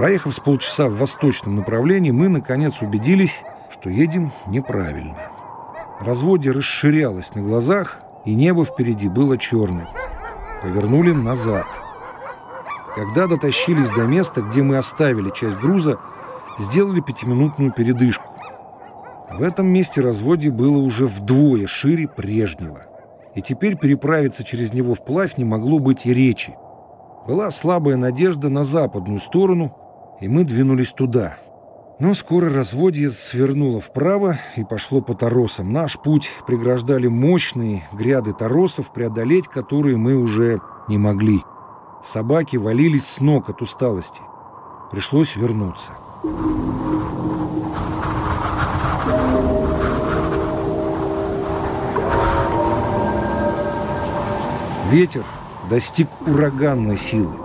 Проехав с полчаса в восточном направлении, мы, наконец, убедились, что едем неправильно. Разводье расширялось на глазах, и небо впереди было черным. Повернули назад. Когда дотащились до места, где мы оставили часть груза, сделали пятиминутную передышку. В этом месте разводье было уже вдвое шире прежнего. И теперь переправиться через него вплавь не могло быть и речи. Была слабая надежда на западную сторону, и мы двинулись туда. Но скоро разводье свернуло вправо и пошло по торосам. Наш путь преграждали мощные гряды торосов, преодолеть которые мы уже не могли. Собаки валились с ног от усталости. Пришлось вернуться. Ветер достиг ураганной силы.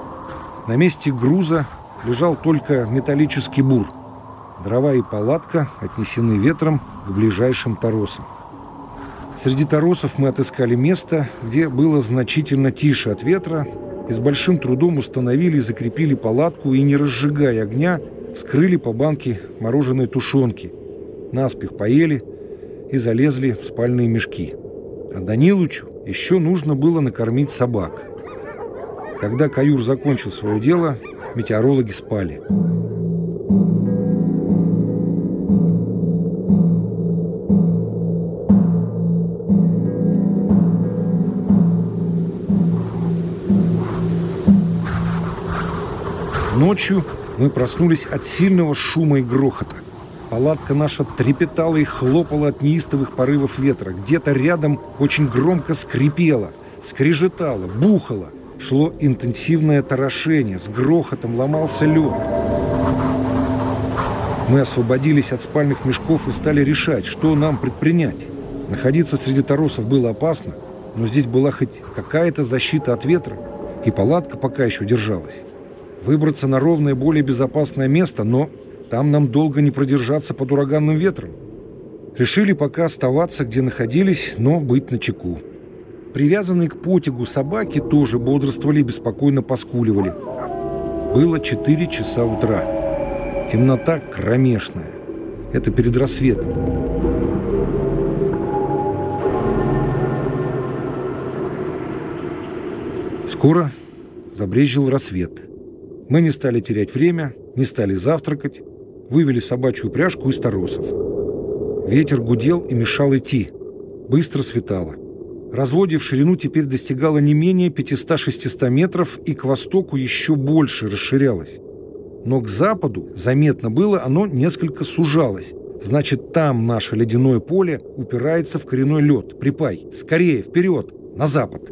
На месте груза лежал только металлический бур. Дрова и палатка отнесены ветром к ближайшим торосам. Среди торосов мы отыскали место, где было значительно тише от ветра, и с большим трудом установили и закрепили палатку и, не разжигая огня, вскрыли по банке мороженой тушенки, наспех поели и залезли в спальные мешки. А Данилычу еще нужно было накормить собак. Когда Каюр закончил свое дело, метеорологи спали. Ночью мы проснулись от сильного шума и грохота. Палатка наша трепетала и хлопала от неистовых порывов ветра. Где-то рядом очень громко скрипело, скрежетало, бухало. Шло интенсивное торошение, с грохотом ломался лед. Мы освободились от спальных мешков и стали решать, что нам предпринять. Находиться среди торосов было опасно, но здесь была хоть какая-то защита от ветра, и палатка пока еще держалась выбраться на ровное, более безопасное место, но там нам долго не продержаться под ураганным ветром. Решили пока оставаться, где находились, но быть начеку. Привязанные к потягу собаки тоже бодрствовали и беспокойно поскуливали. Было 4 часа утра. Темнота кромешная. Это перед рассветом. Скоро забрезжил рассвет. Мы не стали терять время, не стали завтракать, вывели собачью упряжку из торосов. Ветер гудел и мешал идти. Быстро светало. Разводье в ширину теперь достигало не менее 500-600 метров и к востоку еще больше расширялось. Но к западу заметно было, оно несколько сужалось. Значит, там наше ледяное поле упирается в коренной лед. Припай, скорее, вперед, на запад.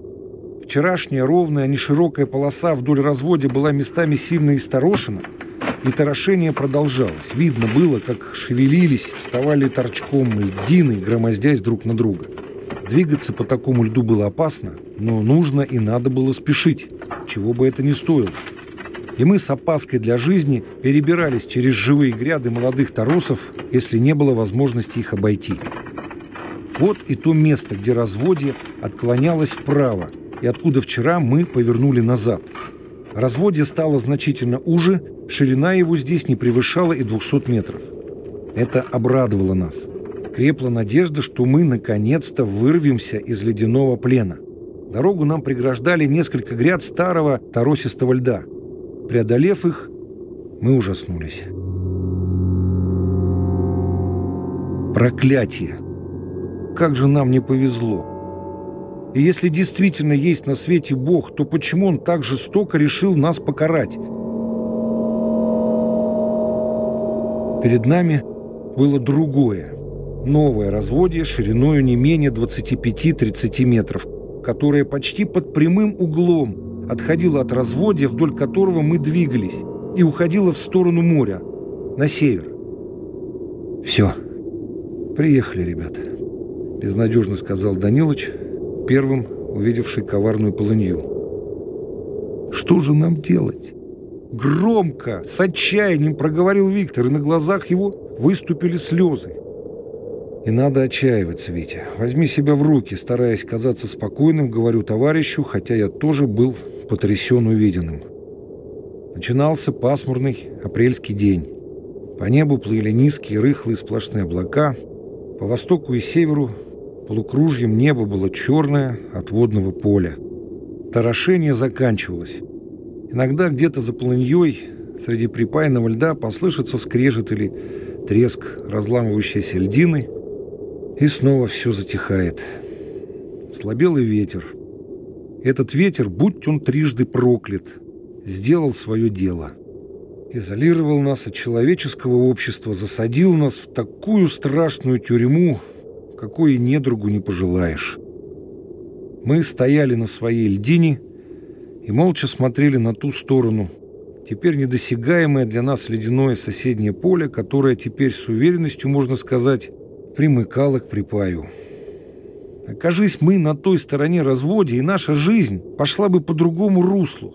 Вчерашняя ровная, неширокая полоса вдоль разводя была местами сильно исторошена, и торошение продолжалось. Видно было, как шевелились, вставали торчком льдины, громоздясь друг на друга. Двигаться по такому льду было опасно, но нужно и надо было спешить, чего бы это ни стоило. И мы с опаской для жизни перебирались через живые гряды молодых торосов, если не было возможности их обойти. Вот и то место, где разводье отклонялось вправо, и откуда вчера мы повернули назад. Разводье стало значительно уже, ширина его здесь не превышала и 200 метров. Это обрадовало нас. Крепла надежда, что мы наконец-то вырвемся из ледяного плена. Дорогу нам преграждали несколько гряд старого торосистого льда. Преодолев их, мы ужаснулись. Проклятие! Как же нам не повезло! И если действительно есть на свете Бог, то почему Он так жестоко решил нас покарать? Перед нами было другое, новое разводье шириною не менее 25-30 метров, которое почти под прямым углом отходило от разводья, вдоль которого мы двигались, и уходило в сторону моря, на север. «Все, приехали, ребята», — безнадежно сказал Данилович, — первым увидевший коварную полынью. «Что же нам делать?» Громко, с отчаянием проговорил Виктор, и на глазах его выступили слезы. «Не надо отчаиваться, Витя. Возьми себя в руки», стараясь казаться спокойным, говорю товарищу, хотя я тоже был потрясен увиденным. Начинался пасмурный апрельский день. По небу плыли низкие, рыхлые сплошные облака. По востоку и северу полукружьем небо было черное от водного поля. Торошение заканчивалось. Иногда где-то за полыньей среди припаянного льда послышится скрежет или треск разламывающейся льдины, и снова все затихает. Слабел и ветер. Этот ветер, будь он трижды проклят, сделал свое дело. Изолировал нас от человеческого общества, засадил нас в такую страшную тюрьму, какой и недругу не пожелаешь. Мы стояли на своей льдине и молча смотрели на ту сторону, теперь недосягаемое для нас ледяное соседнее поле, которое теперь с уверенностью, можно сказать, примыкало к припаю. Окажись мы на той стороне разводе, и наша жизнь пошла бы по другому руслу.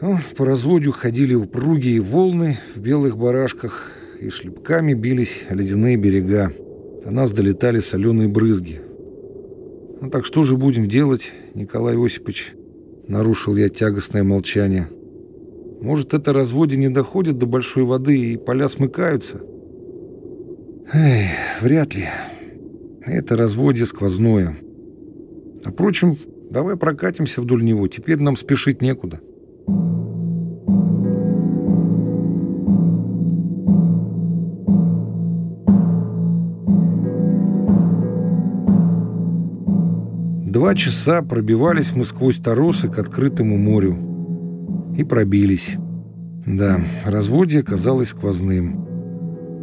Но по разводю ходили упругие волны в белых барашках, и шлепками бились ледяные берега. До нас долетали соленые брызги. «Ну так что же будем делать, Николай Осипович?» Нарушил я тягостное молчание. «Может, это разводе не доходит до большой воды, и поля смыкаются?» «Эй, вряд ли. Это разводье сквозное. А впрочем, давай прокатимся вдоль него, теперь нам спешить некуда». Два часа пробивались мы сквозь торосы к открытому морю. И пробились. Да, разводье казалось сквозным.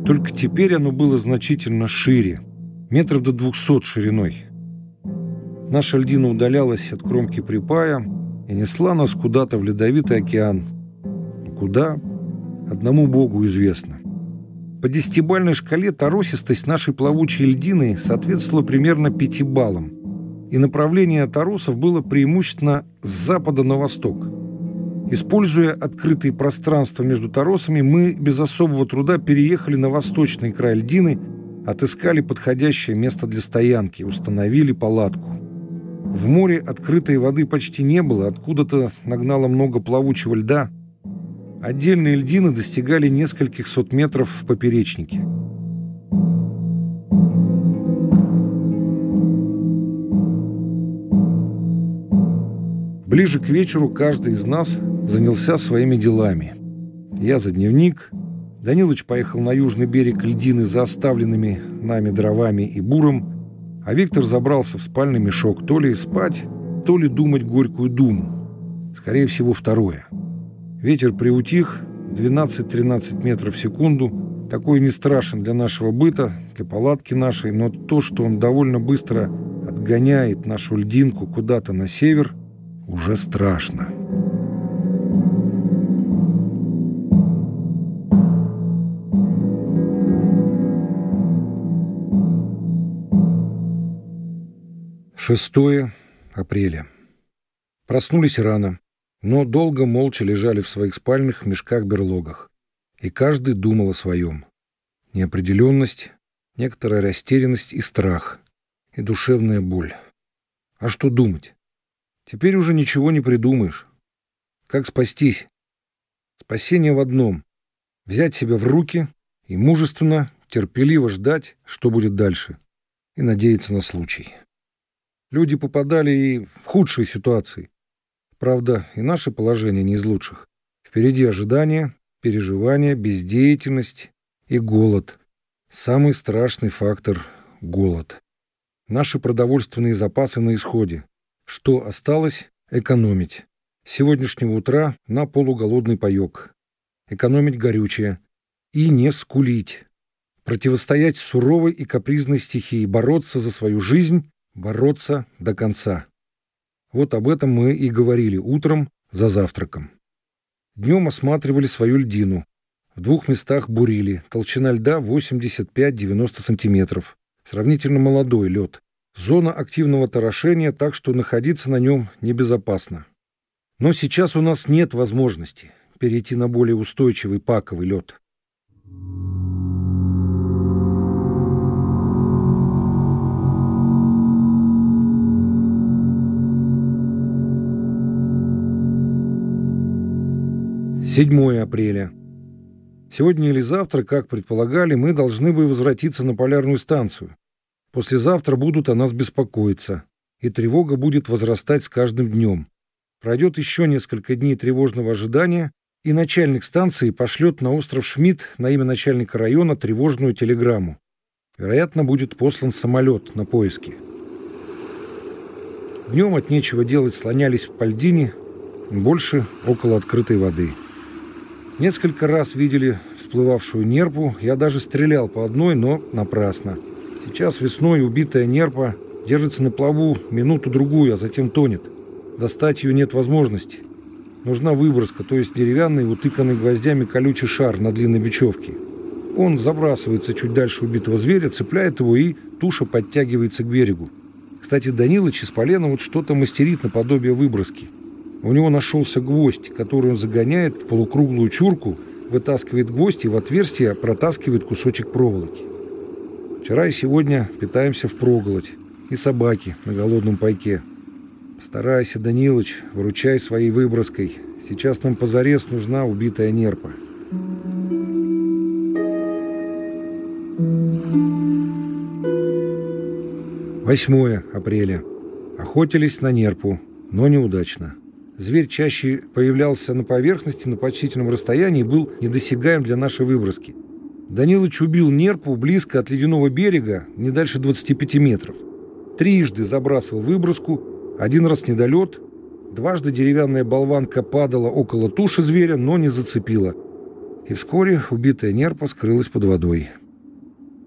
Только теперь оно было значительно шире, метров до двухсот шириной. Наша льдина удалялась от кромки припая и несла нас куда-то в ледовитый океан. Куда? Одному Богу известно. По десятибальной шкале торосистость нашей плавучей льдины соответствовала примерно пяти баллам и направление торосов было преимущественно с запада на восток. Используя открытые пространства между торосами, мы без особого труда переехали на восточный край льдины, отыскали подходящее место для стоянки, установили палатку. В море открытой воды почти не было, откуда-то нагнало много плавучего льда. Отдельные льдины достигали нескольких сот метров в поперечнике. Ближе к вечеру каждый из нас занялся своими делами. Я за дневник, Данилыч поехал на южный берег льдины за оставленными нами дровами и буром, а Виктор забрался в спальный мешок то ли спать, то ли думать горькую думу. Скорее всего, второе. Ветер приутих, 12-13 метров в секунду. Такой не страшен для нашего быта, для палатки нашей, но то, что он довольно быстро отгоняет нашу льдинку куда-то на север, уже страшно. Шестое апреля. Проснулись рано, но долго молча лежали в своих спальных мешках-берлогах, и каждый думал о своем. Неопределенность, некоторая растерянность и страх, и душевная боль. А что думать? Теперь уже ничего не придумаешь. Как спастись? Спасение в одном — взять себя в руки и мужественно, терпеливо ждать, что будет дальше, и надеяться на случай. Люди попадали и в худшие ситуации. Правда, и наше положение не из лучших. Впереди ожидания, переживания, бездеятельность и голод. Самый страшный фактор — голод. Наши продовольственные запасы на исходе. Что осталось? Экономить. С сегодняшнего утра на полуголодный паёк. Экономить горючее. И не скулить. Противостоять суровой и капризной стихии, бороться за свою жизнь, бороться до конца. Вот об этом мы и говорили утром за завтраком. Днем осматривали свою льдину. В двух местах бурили. Толщина льда 85-90 сантиметров. Сравнительно молодой лед. Зона активного торошения, так что находиться на нем небезопасно. Но сейчас у нас нет возможности перейти на более устойчивый паковый лед. 7 апреля. Сегодня или завтра, как предполагали, мы должны бы возвратиться на полярную станцию. Послезавтра будут о нас беспокоиться, и тревога будет возрастать с каждым днем. Пройдет еще несколько дней тревожного ожидания, и начальник станции пошлет на остров Шмидт на имя начальника района тревожную телеграмму. Вероятно, будет послан самолет на поиски. Днем от нечего делать слонялись по льдине, больше около открытой воды. Несколько раз видели всплывавшую нерпу, я даже стрелял по одной, но напрасно. Сейчас весной убитая нерпа держится на плаву минуту-другую, а затем тонет. Достать ее нет возможности. Нужна выброска, то есть деревянный, утыканный гвоздями колючий шар на длинной бечевке. Он забрасывается чуть дальше убитого зверя, цепляет его, и туша подтягивается к берегу. Кстати, Данилыч из полена вот что-то мастерит наподобие выброски – у него нашелся гвоздь, который он загоняет в полукруглую чурку, вытаскивает гвоздь и в отверстие протаскивает кусочек проволоки. Вчера и сегодня питаемся впроголодь. И собаки на голодном пайке. Старайся, Данилыч, выручай своей выброской. Сейчас нам позарез нужна убитая нерпа. Восьмое апреля. Охотились на нерпу, но неудачно. Зверь чаще появлялся на поверхности на почтительном расстоянии и был недосягаем для нашей выброски. Данилыч убил нерпу близко от ледяного берега, не дальше 25 метров. Трижды забрасывал выброску, один раз недолет, дважды деревянная болванка падала около туши зверя, но не зацепила. И вскоре убитая нерпа скрылась под водой.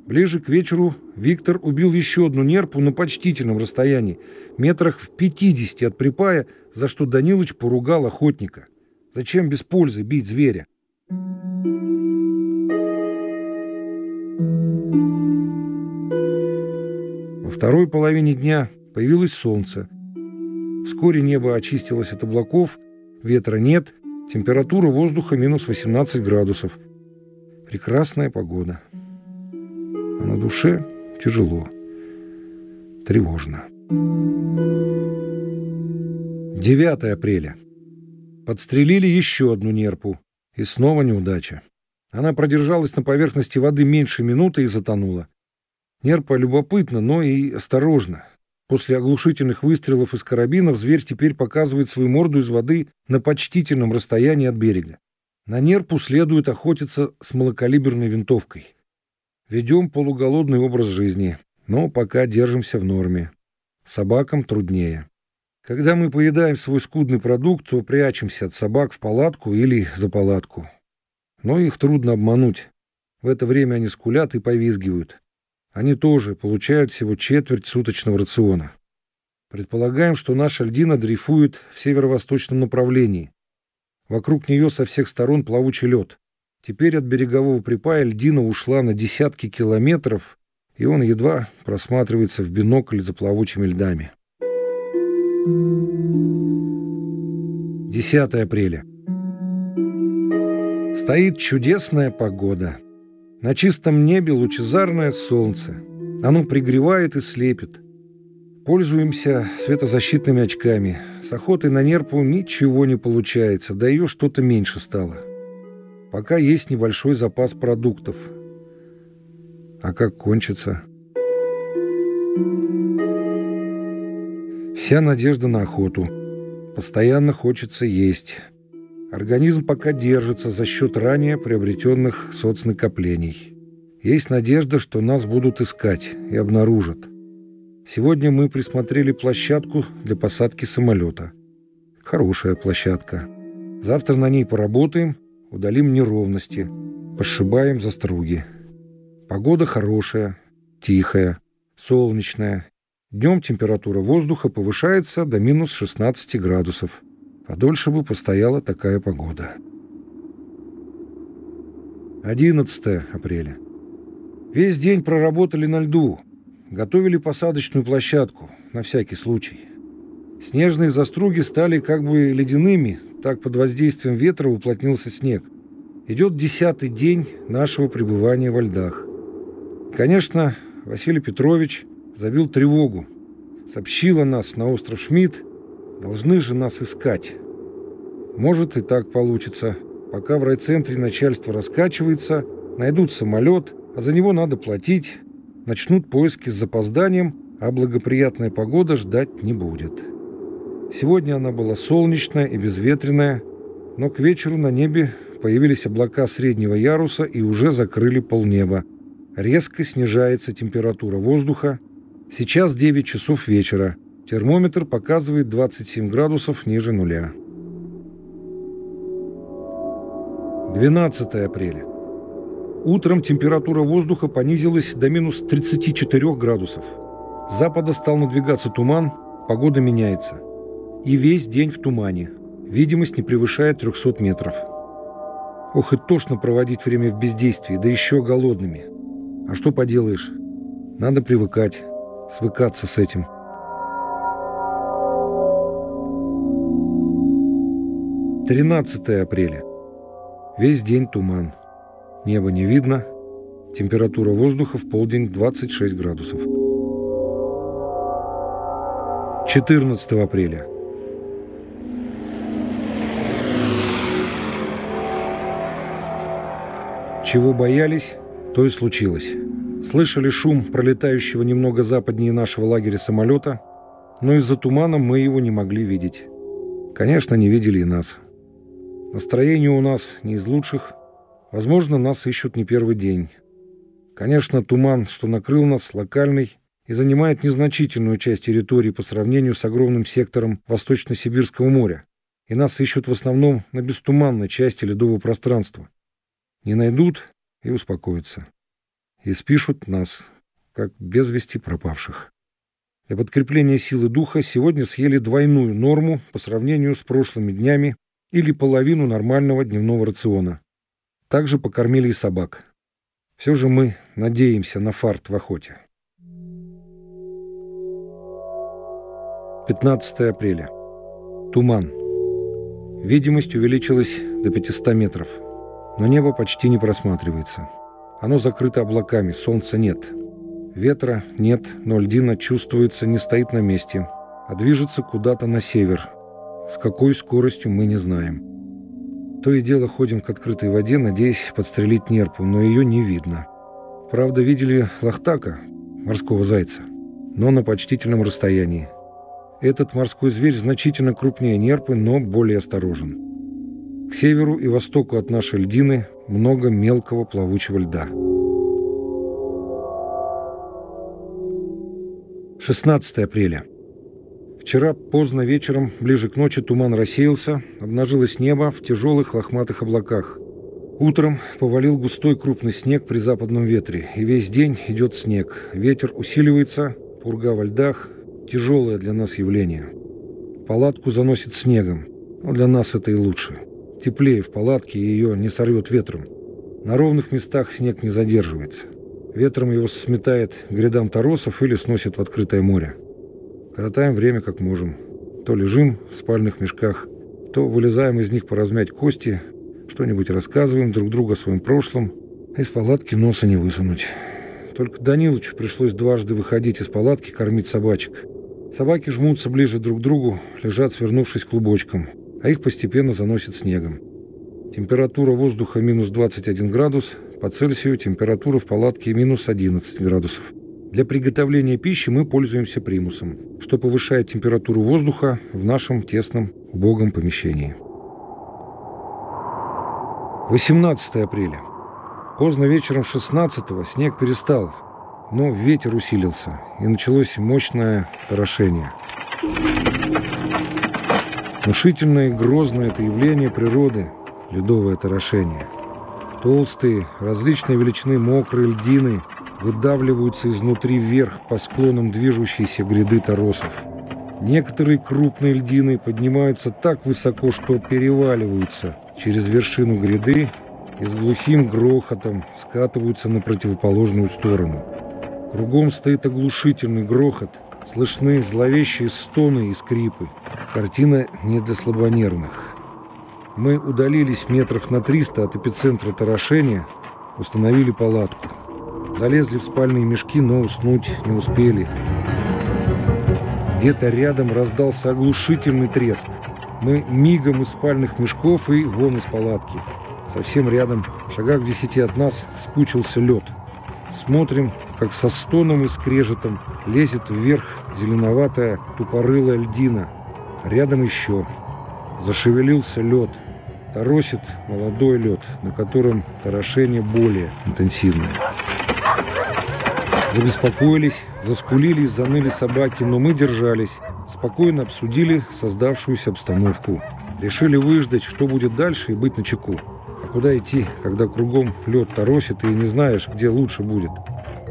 Ближе к вечеру Виктор убил еще одну нерпу на почтительном расстоянии, метрах в 50 от припая, за что Данилыч поругал охотника. Зачем без пользы бить зверя? Во второй половине дня появилось солнце. Вскоре небо очистилось от облаков, ветра нет, температура воздуха минус 18 градусов. Прекрасная погода а на душе тяжело, тревожно. 9 апреля. Подстрелили еще одну нерпу. И снова неудача. Она продержалась на поверхности воды меньше минуты и затонула. Нерпа любопытно, но и осторожно. После оглушительных выстрелов из карабинов зверь теперь показывает свою морду из воды на почтительном расстоянии от берега. На нерпу следует охотиться с малокалиберной винтовкой. Ведем полуголодный образ жизни, но пока держимся в норме. Собакам труднее. Когда мы поедаем свой скудный продукт, то прячемся от собак в палатку или за палатку. Но их трудно обмануть. В это время они скулят и повизгивают. Они тоже получают всего четверть суточного рациона. Предполагаем, что наша льдина дрейфует в северо-восточном направлении. Вокруг нее со всех сторон плавучий лед. Теперь от берегового припая льдина ушла на десятки километров, и он едва просматривается в бинокль за плавучими льдами. 10 апреля. Стоит чудесная погода. На чистом небе лучезарное солнце. Оно пригревает и слепит. Пользуемся светозащитными очками. С охотой на нерпу ничего не получается, да ее что-то меньше стало. Пока есть небольшой запас продуктов. А как кончится? Вся надежда на охоту. Постоянно хочется есть. Организм пока держится за счет ранее приобретенных соцнакоплений. Есть надежда, что нас будут искать и обнаружат. Сегодня мы присмотрели площадку для посадки самолета. Хорошая площадка. Завтра на ней поработаем удалим неровности, пошибаем заструги. Погода хорошая, тихая, солнечная. Днем температура воздуха повышается до минус 16 градусов. Подольше бы постояла такая погода. 11 апреля. Весь день проработали на льду. Готовили посадочную площадку, на всякий случай. Снежные заструги стали как бы ледяными, так под воздействием ветра уплотнился снег. Идет десятый день нашего пребывания во льдах. Конечно, Василий Петрович забил тревогу. Сообщил о нас на остров Шмидт. Должны же нас искать. Может и так получится. пока в райцентре начальство раскачивается, найдут самолет, а за него надо платить, начнут поиски с запозданием, а благоприятная погода ждать не будет. Сегодня она была солнечная и безветренная, но к вечеру на небе появились облака среднего яруса и уже закрыли полнеба. Резко снижается температура воздуха. Сейчас 9 часов вечера. Термометр показывает 27 градусов ниже нуля. 12 апреля. Утром температура воздуха понизилась до минус 34 градусов. С запада стал надвигаться туман, погода меняется. И весь день в тумане. Видимость не превышает 300 метров. Ох, и тошно проводить время в бездействии, да еще голодными. А что поделаешь? Надо привыкать, свыкаться с этим. Тринадцатое апреля. Весь день туман. Небо не видно. Температура воздуха в полдень 26 градусов. 14 апреля. Чего боялись, то и случилось. Слышали шум пролетающего немного западнее нашего лагеря самолета, но из-за тумана мы его не могли видеть. Конечно, не видели и нас. Настроение у нас не из лучших. Возможно, нас ищут не первый день. Конечно, туман, что накрыл нас, локальный и занимает незначительную часть территории по сравнению с огромным сектором Восточно-Сибирского моря. И нас ищут в основном на бестуманной части ледового пространства. Не найдут и успокоятся. И спишут нас, как без вести пропавших. Для подкрепления силы духа сегодня съели двойную норму по сравнению с прошлыми днями или половину нормального дневного рациона. Также покормили и собак. Все же мы надеемся на фарт в охоте. 15 апреля. Туман. Видимость увеличилась до 500 метров но небо почти не просматривается. Оно закрыто облаками, солнца нет. Ветра нет, но льдина чувствуется, не стоит на месте, а движется куда-то на север. С какой скоростью мы не знаем. То и дело ходим к открытой воде, надеясь подстрелить нерпу, но ее не видно. Правда, видели лохтака, морского зайца, но на почтительном расстоянии. Этот морской зверь значительно крупнее нерпы, но более осторожен. К северу и востоку от нашей льдины много мелкого плавучего льда. 16 апреля. Вчера поздно вечером, ближе к ночи, туман рассеялся, обнажилось небо в тяжелых лохматых облаках. Утром повалил густой крупный снег при западном ветре, и весь день идет снег. Ветер усиливается, пурга во льдах, тяжелое для нас явление. Палатку заносит снегом, но для нас это и лучше теплее в палатке и ее не сорвет ветром. На ровных местах снег не задерживается. Ветром его сметает грядам торосов или сносит в открытое море. Коротаем время как можем. То лежим в спальных мешках, то вылезаем из них поразмять кости, что-нибудь рассказываем друг другу о своем прошлом. Из палатки носа не высунуть. Только Данилычу пришлось дважды выходить из палатки кормить собачек. Собаки жмутся ближе друг к другу, лежат, свернувшись клубочком а их постепенно заносит снегом. Температура воздуха минус 21 градус, по Цельсию температура в палатке минус 11 градусов. Для приготовления пищи мы пользуемся примусом, что повышает температуру воздуха в нашем тесном убогом помещении. 18 апреля. Поздно вечером 16-го снег перестал, но ветер усилился, и началось мощное торошение. Внушительное и грозное это явление природы – ледовое торошение. Толстые, различной величины мокрые льдины выдавливаются изнутри вверх по склонам движущейся гряды торосов. Некоторые крупные льдины поднимаются так высоко, что переваливаются через вершину гряды и с глухим грохотом скатываются на противоположную сторону. Кругом стоит оглушительный грохот, слышны зловещие стоны и скрипы. Картина не для слабонервных. Мы удалились метров на 300 от эпицентра торошения, установили палатку. Залезли в спальные мешки, но уснуть не успели. Где-то рядом раздался оглушительный треск. Мы мигом из спальных мешков и вон из палатки. совсем рядом, в шагах десяти от нас, вспучился лед. Смотрим, как со стоном и скрежетом лезет вверх зеленоватая тупорылая льдина. Рядом еще. Зашевелился лед. Торосит молодой лед, на котором торошение более интенсивное. Забеспокоились, заскулили заныли собаки, но мы держались. Спокойно обсудили создавшуюся обстановку. Решили выждать, что будет дальше, и быть начеку. А куда идти, когда кругом лед торосит, и не знаешь, где лучше будет?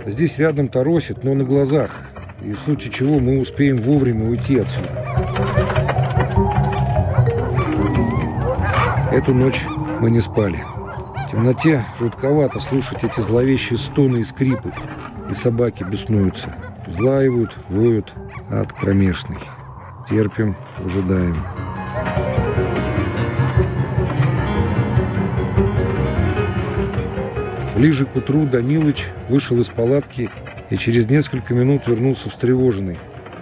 Здесь рядом торосит, но на глазах. И в случае чего мы успеем вовремя уйти отсюда. Эту ночь мы не спали. В темноте жутковато слушать эти зловещие стоны и скрипы. И собаки беснуются. Злаивают, воют. Ад кромешный. Терпим, ожидаем. Ближе к утру Данилыч вышел из палатки и через несколько минут вернулся встревоженный.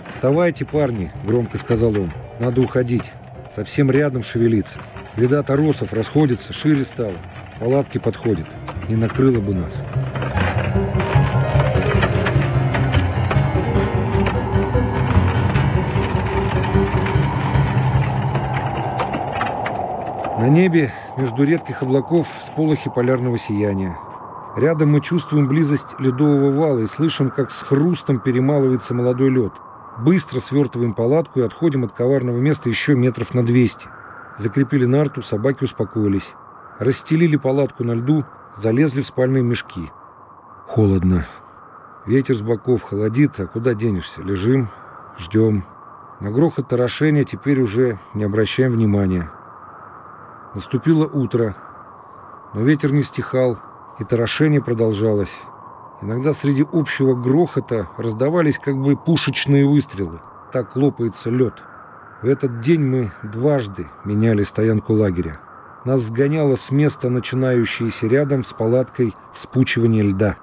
«Вставайте, парни!» — громко сказал он. «Надо уходить. Совсем рядом шевелиться. Гряда торосов расходится, шире стало. Палатки подходят. Не накрыло бы нас». На небе между редких облаков всполохи полярного сияния. Рядом мы чувствуем близость ледового вала и слышим, как с хрустом перемалывается молодой лед. Быстро свертываем палатку и отходим от коварного места еще метров на 200. Закрепили нарту, собаки успокоились. Расстелили палатку на льду, залезли в спальные мешки. Холодно. Ветер с боков холодит, а куда денешься? Лежим, ждем. На грохот торошения теперь уже не обращаем внимания. Наступило утро, но ветер не стихал, и торошение продолжалось. Иногда среди общего грохота раздавались как бы пушечные выстрелы. Так лопается лед. В этот день мы дважды меняли стоянку лагеря. Нас сгоняло с места, начинающееся рядом с палаткой вспучивание льда.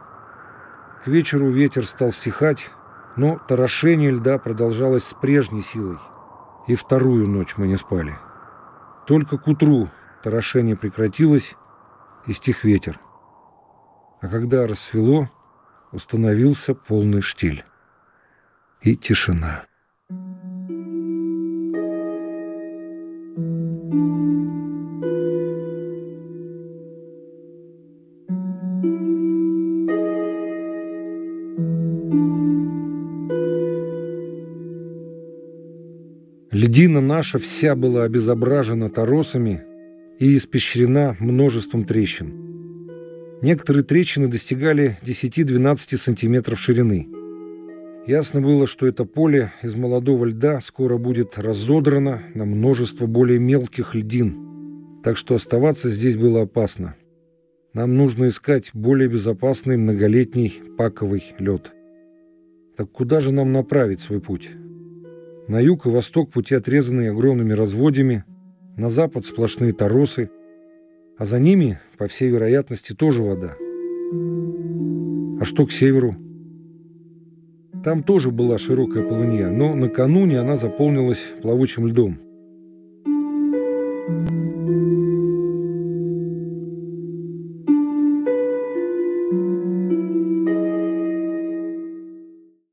К вечеру ветер стал стихать, но торошение льда продолжалось с прежней силой. И вторую ночь мы не спали. Только к утру торошение прекратилось, и стих ветер. А когда рассвело, установился полный штиль и тишина. Льдина наша вся была обезображена торосами и испещрена множеством трещин. Некоторые трещины достигали 10-12 сантиметров ширины. Ясно было, что это поле из молодого льда скоро будет разодрано на множество более мелких льдин, так что оставаться здесь было опасно. Нам нужно искать более безопасный многолетний паковый лед. Так куда же нам направить свой путь? На юг и восток пути отрезаны огромными разводями, на запад сплошные торосы, а за ними, по всей вероятности, тоже вода. А что к северу? Там тоже была широкая полынья, но накануне она заполнилась плавучим льдом.